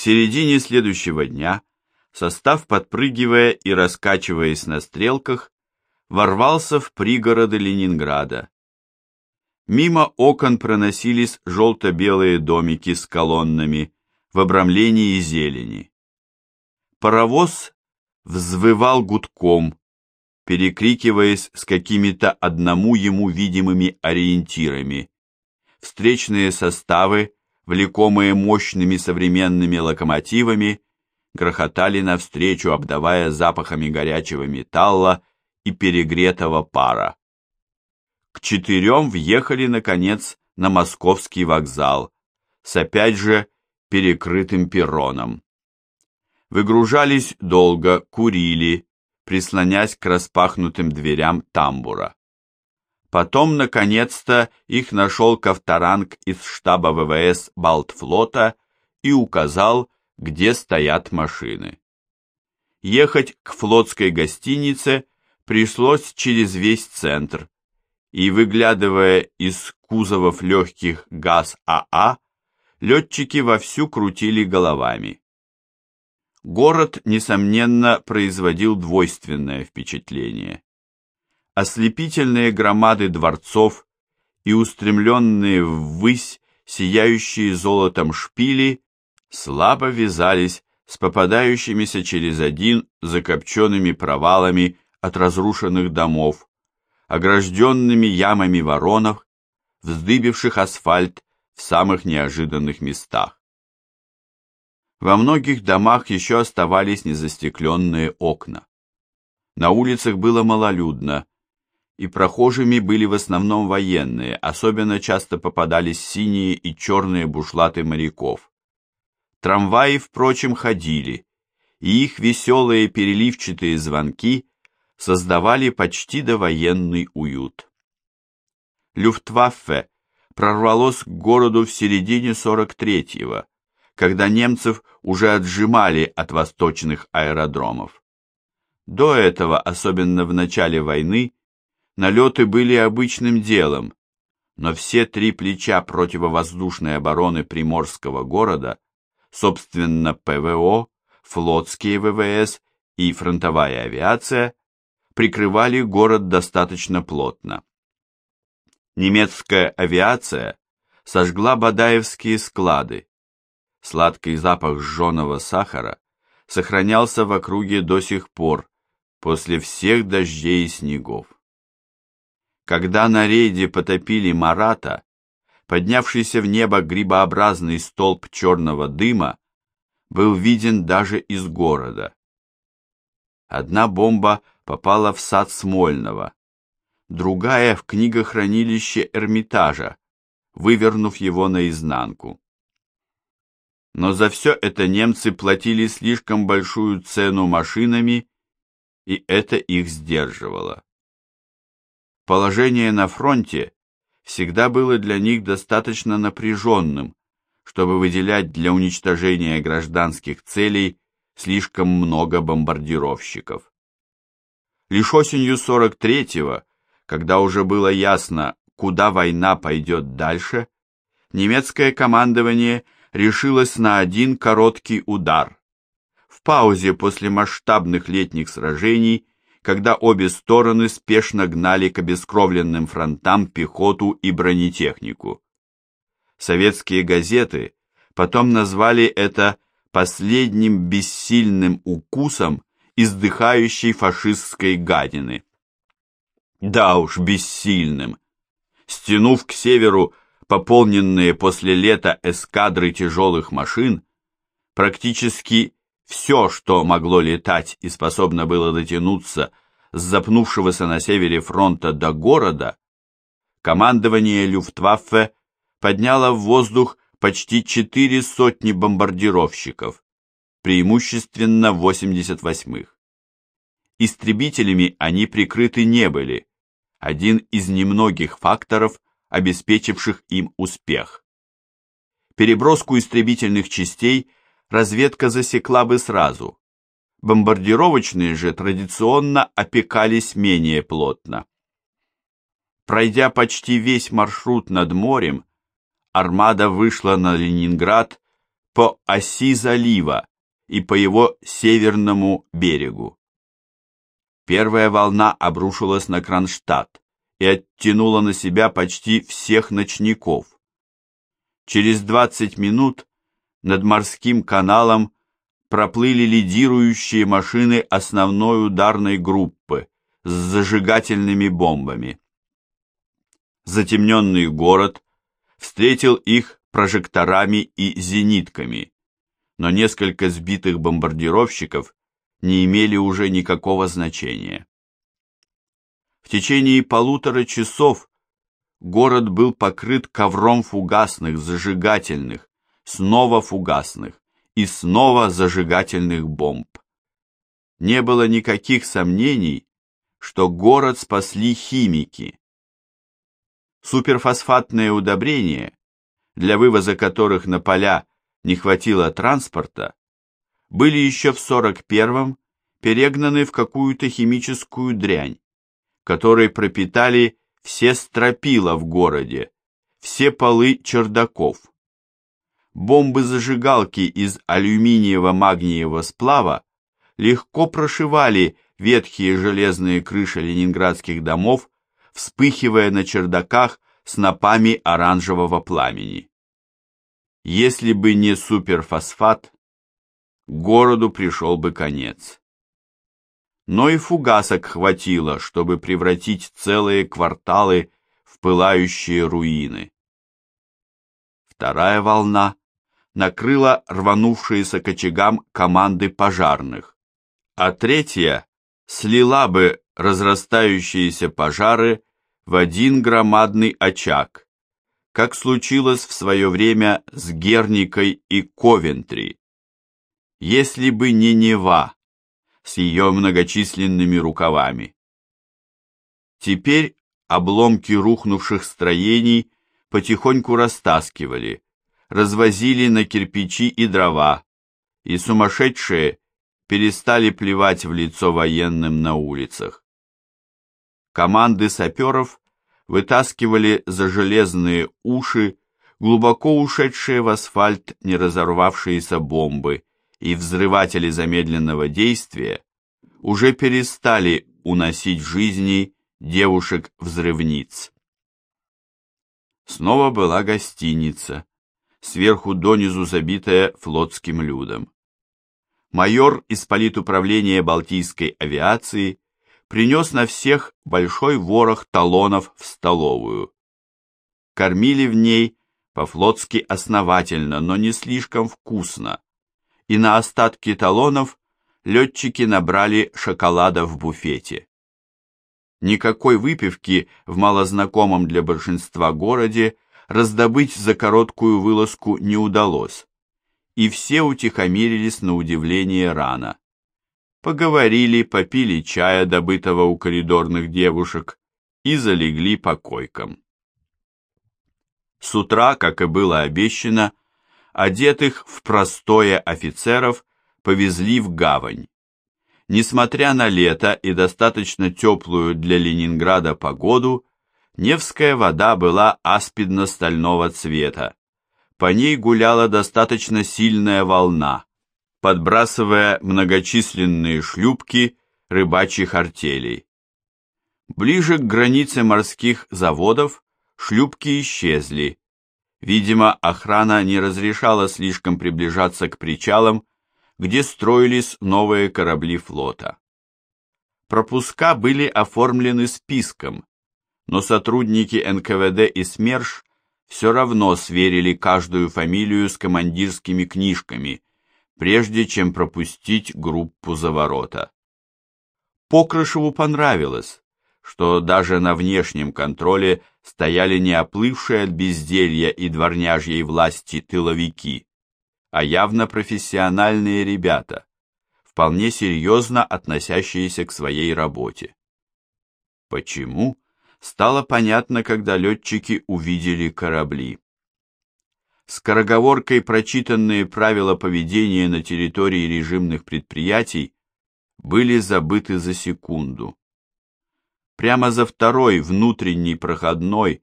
середине следующего дня состав, подпрыгивая и раскачиваясь на стрелках, ворвался в пригороды Ленинграда. Мимо окон проносились желто-белые домики с колоннами в обрамлении зелени. Паровоз взвывал гудком, перекрикиваясь с какими-то одному ему видимыми ориентирами. Встречные составы, влекомые мощными современными локомотивами, грохотали навстречу, обдавая запахами горячего металла и перегретого пара. К четырем въехали, наконец, на московский вокзал с опять же перекрытым перроном. Выгружались долго, курили, прислонясь к распахнутым дверям тамбура. Потом, наконец-то, их нашел Ковторанг из штаба ВВС Балтфлота и указал, где стоят машины. Ехать к флотской гостинице пришлось через весь центр, и, выглядывая из кузовов легких ГАЗ-АА, летчики вовсю крутили головами. Город, несомненно, производил двойственное впечатление. Ослепительные громады дворцов и устремленные ввысь сияющие золотом шпили слабо вязались с попадающимися через один закопченными провалами от разрушенных домов, огражденными ямами воронов, вздыбивших асфальт в самых неожиданных местах. Во многих домах еще оставались незастекленные окна. На улицах было малолюдно, и прохожими были в основном военные, особенно часто попадались синие и черные бушлаты моряков. Трамваи, впрочем, ходили, и их веселые переливчатые звонки создавали почти довоенный уют. Люфтваффе прорвалось к городу в середине 43-го, когда немцев уже отжимали от восточных аэродромов. До этого, особенно в начале войны, налеты были обычным делом, но все три плеча противовоздушной обороны приморского города, собственно ПВО, флотские ВВС и фронтовая авиация, прикрывали город достаточно плотно. Немецкая авиация сожгла Бадаевские склады. Сладкий запах сжженного сахара сохранялся в округе до сих пор, после всех дождей и снегов. Когда на рейде потопили Марата, поднявшийся в небо грибообразный столб черного дыма был виден даже из города. Одна бомба попала в сад Смольного, другая в книгохранилище Эрмитажа, вывернув его наизнанку. Но за все это немцы платили слишком большую цену машинами, и это их сдерживало. Положение на фронте всегда было для них достаточно напряженным, чтобы выделять для уничтожения гражданских целей слишком много бомбардировщиков. Лишь осенью 43-го, когда уже было ясно, куда война пойдет дальше, немецкое командование решилось на один короткий удар. В паузе после масштабных летних сражений, когда обе стороны спешно гнали к обескровленным фронтам пехоту и бронетехнику. Советские газеты потом назвали это последним бессильным укусом издыхающей фашистской гадины. Да уж, бессильным. Стянув к северу пополненные после лета эскадры тяжелых машин, практически все, что могло летать и способно было дотянуться с запнувшегося на севере фронта до города, командование Люфтваффе подняло в воздух почти четыре сотни бомбардировщиков, преимущественно 88-х. Истребителями они прикрыты не были, один из немногих факторов, обеспечивших им успех. Переброску истребительных частей разведка засекла бы сразу. Бомбардировочные же традиционно опекались менее плотно. Пройдя почти весь маршрут над морем, армада вышла на Ленинград по оси залива и по его северному берегу. Первая волна обрушилась на Кронштадт и оттянула на себя почти всех ночников. Через 20 минут над морским каналом проплыли лидирующие машины основной ударной группы с зажигательными бомбами. Затемненный город встретил их прожекторами и зенитками, но несколько сбитых бомбардировщиков не имели уже никакого значения. В течение полутора часов город был покрыт ковром фугасных, зажигательных, снова фугасных и снова зажигательных бомб. Не было никаких сомнений, что город спасли химики. Суперфосфатные удобрения, для вывоза которых на поля не хватило транспорта, были еще в 41-м перегнаны в какую-то химическую дрянь, которой пропитали все стропила в городе, все полы чердаков. Бомбы-зажигалки из алюминиево-магниевого сплава легко прошивали ветхие железные крыши ленинградских домов, вспыхивая на чердаках снопами оранжевого пламени. Если бы не суперфосфат, городу пришел бы конец. Но и фугасок хватило, чтобы превратить целые кварталы в пылающие руины. Вторая волна накрыла рванувшиеся к очагам команды пожарных, а третья слила бы разрастающиеся пожары в один громадный очаг, как случилось в свое время с Герникой и Ковентри. Если бы не Нева с ее многочисленными рукавами. Теперь обломки рухнувших строений потихоньку растаскивали, развозили на кирпичи и дрова, и сумасшедшие перестали плевать в лицо военным на улицах. Команды саперов вытаскивали за железные уши глубоко ушедшие в асфальт неразорвавшиеся бомбы, и взрыватели замедленного действия уже перестали уносить жизни девушек-взрывниц. Снова была гостиница, сверху донизу забитая флотским людом. Майор из политуправления Балтийской авиации принес на всех большой ворох талонов в столовую. Кормили в ней по-флотски основательно, но не слишком вкусно, и на остатки талонов летчики набрали шоколада в буфете. Никакой выпивки в малознакомом для большинства городе раздобыть за короткую вылазку не удалось, и все утихомирились на удивление рано. Поговорили, попили чая, добытого у коридорных девушек, и залегли по койкам. С утра, как и было обещано, одетых в простое офицеров повезли в гавань. Несмотря на лето и достаточно теплую для Ленинграда погоду, Невская вода была аспидно-стального цвета. По ней гуляла достаточно сильная волна, подбрасывая многочисленные шлюпки рыбачьих артелей. Ближе к границе морских заводов шлюпки исчезли, Видимо, охрана не разрешала слишком приближаться к причалам, где строились новые корабли флота. Пропуска были оформлены списком, но сотрудники НКВД и СМЕРШ все равно сверили каждую фамилию с командирскими книжками, прежде чем пропустить группу за ворота. Покрышеву понравилось, что даже на внешнем контроле стояли не оплывшие от безделья и дворняжьей власти тыловики, а явно профессиональные ребята, вполне серьезно относящиеся к своей работе. Почему? Стало понятно, когда летчики увидели корабли. Скороговоркой прочитанные правила поведения на территории режимных предприятий были забыты за секунду. Прямо за второй внутренней проходной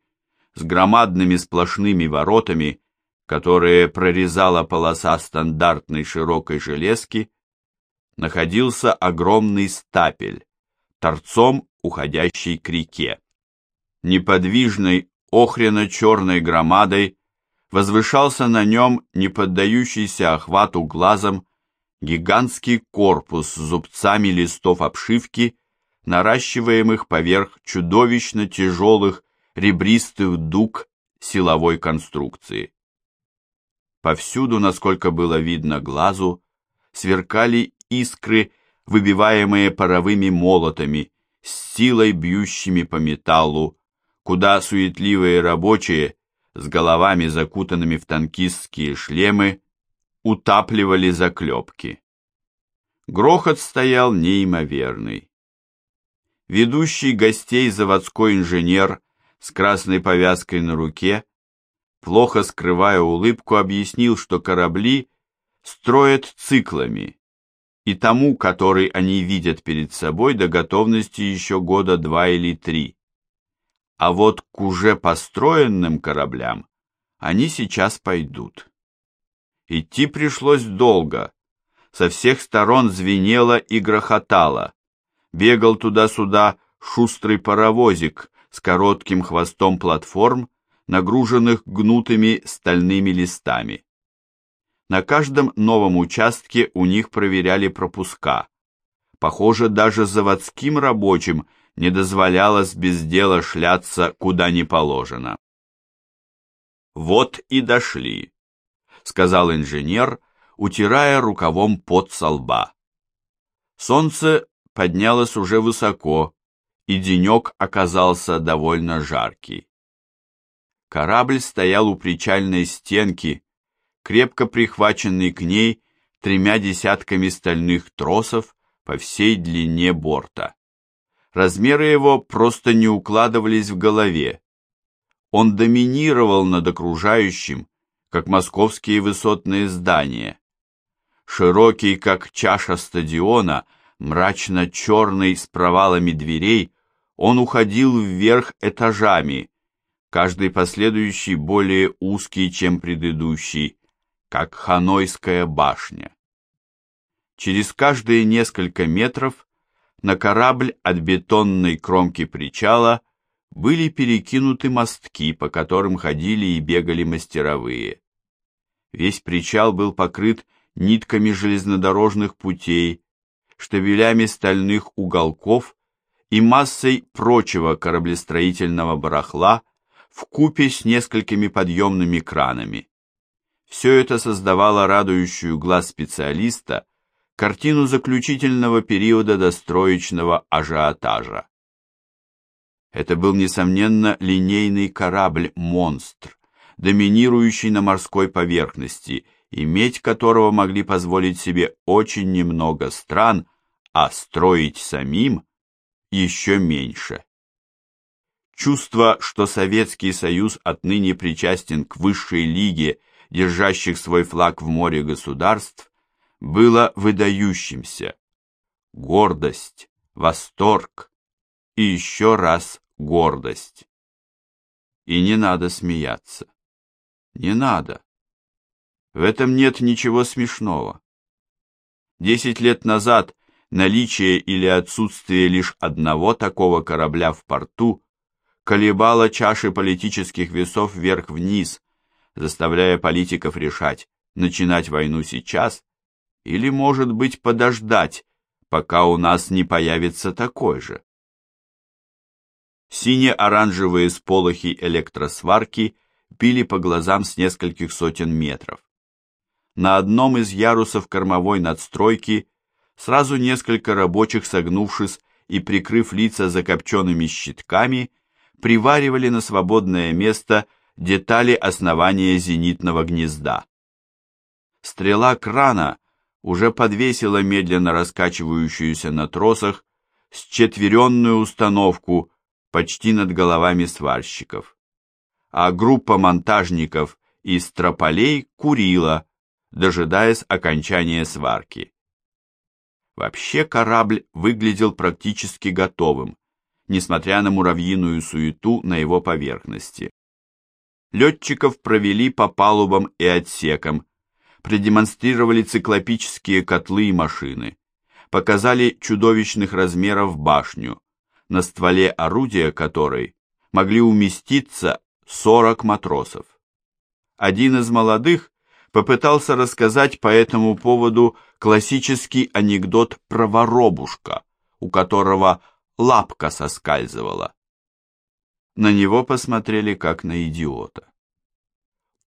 с громадными сплошными воротами которые прорезала полоса стандартной широкой железки, находился огромный стапель, торцом уходящий к реке. Неподвижной охрено-черной громадой возвышался на нем не поддающийся охвату глазом гигантский корпус с зубцами листов обшивки, наращиваемых поверх чудовищно тяжелых ребристых дуг силовой конструкции. Повсюду, насколько было видно глазу, сверкали искры, выбиваемые паровыми молотами, с силой бьющими по металлу, куда суетливые рабочие с головами закутанными в танкистские шлемы утапливали заклепки. Грохот стоял неимоверный. Ведущий гостей заводской инженер с красной повязкой на руке, плохо скрывая улыбку, объяснил, что корабли строят циклами, и тому, который они видят перед собой, до готовности еще года два или три. А вот к уже построенным кораблям они сейчас пойдут. Идти пришлось долго. Со всех сторон звенело и грохотало. Бегал туда-сюда шустрый паровозик с коротким хвостом платформ, нагруженных гнутыми стальными листами. На каждом новом участке у них проверяли пропуска. Похоже, даже заводским рабочим не дозволялось без дела шляться куда не положено. Вот и дошли сказал инженер, утирая рукавом пот со лба. Солнце поднялось уже высоко, и денек оказался довольно жаркий. Корабль стоял у причальной стенки, крепко прихваченный к ней тремя десятками стальных тросов по всей длине борта. Размеры его просто не укладывались в голове. Он доминировал над окружающим, как московские высотные здания. Широкий, как чаша стадиона, мрачно-черный с провалами дверей, он уходил вверх этажами, каждый последующий более узкий, чем предыдущий, как Ханойская башня. Через каждые несколько метров на корабль от бетонной кромки причала были перекинуты мостки, по которым ходили и бегали мастеровые. Весь причал был покрыт нитками железнодорожных путей, штабелями стальных уголков и массой прочего кораблестроительного барахла в купе с несколькими подъемными кранами. Все это создавало радующую глаз специалиста картину заключительного периода достроечного ажиотажа. Это был, несомненно, линейный корабль-монстр, доминирующий на морской поверхности, иметь которого могли позволить себе очень немного стран, а строить самим еще меньше. Чувство, что Советский Союз отныне причастен к высшей лиге, держащих свой флаг в море государств, было выдающимся. Гордость, восторг и еще раз гордость. И не надо смеяться. Не надо. В этом нет ничего смешного. Десять лет назад наличие или отсутствие лишь одного такого корабля в порту колебало чаши политических весов вверх-вниз, заставляя политиков решать, начинать войну сейчас или, может быть, подождать, пока у нас не появится такой же. Сине-оранжевые сполохи электросварки били по глазам с нескольких сотен метров. На одном из ярусов кормовой надстройки сразу несколько рабочих, согнувшись и прикрыв лица закопченными щитками, приваривали на свободное место детали основания зенитного гнезда. Стрела крана уже подвесила медленно раскачивающуюся на тросах счетверенную установку почти над головами сварщиков. А группа монтажников из трополей курила, дожидаясь окончания сварки. Вообще корабль выглядел практически готовым, несмотря на муравьиную суету на его поверхности. летчиков провели по палубам и отсекам, продемонстрировали циклопические котлы и машины, показали чудовищных размеров башню, на стволе орудия которой могли уместиться 40 матросов. Один из молодых попытался рассказать по этому поводу классический анекдот про воробушка, у которого лапка соскальзывала. На него посмотрели как на идиота.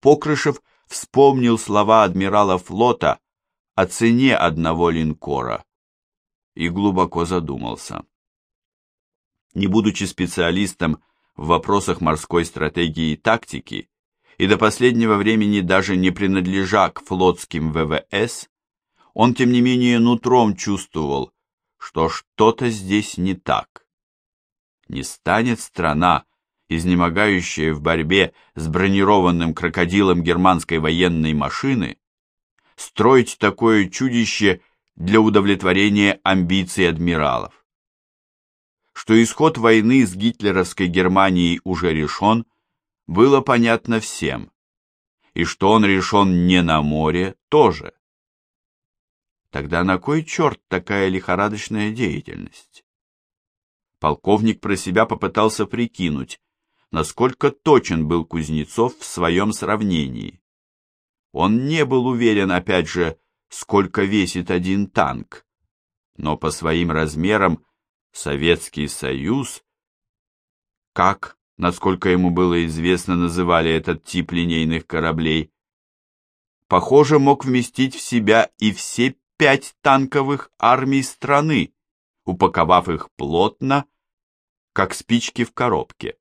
Покрышев вспомнил слова адмирала флота о цене одного линкора и глубоко задумался. Не будучи специалистом в вопросах морской стратегии и тактики, и до последнего времени даже не принадлежа к флотским ВВС, он тем не менее нутром чувствовал, что что-то здесь не так. Не станет страна, изнемогающая в борьбе с бронированным крокодилом германской военной машины, строить такое чудище для удовлетворения амбиций адмиралов. Что исход войны с гитлеровской Германией уже решен, было понятно всем, и что он решен не на море тоже. Тогда на кой черт такая лихорадочная деятельность? Полковник про себя попытался прикинуть, насколько точен был Кузнецов в своем сравнении. Он не был уверен, опять же, сколько весит один танк, но по своим размерам Советский Союз, как, насколько ему было известно, называли этот тип линейных кораблей, похоже, мог вместить в себя и все пять танковых армий страны, упаковав их плотно, как спички в коробке.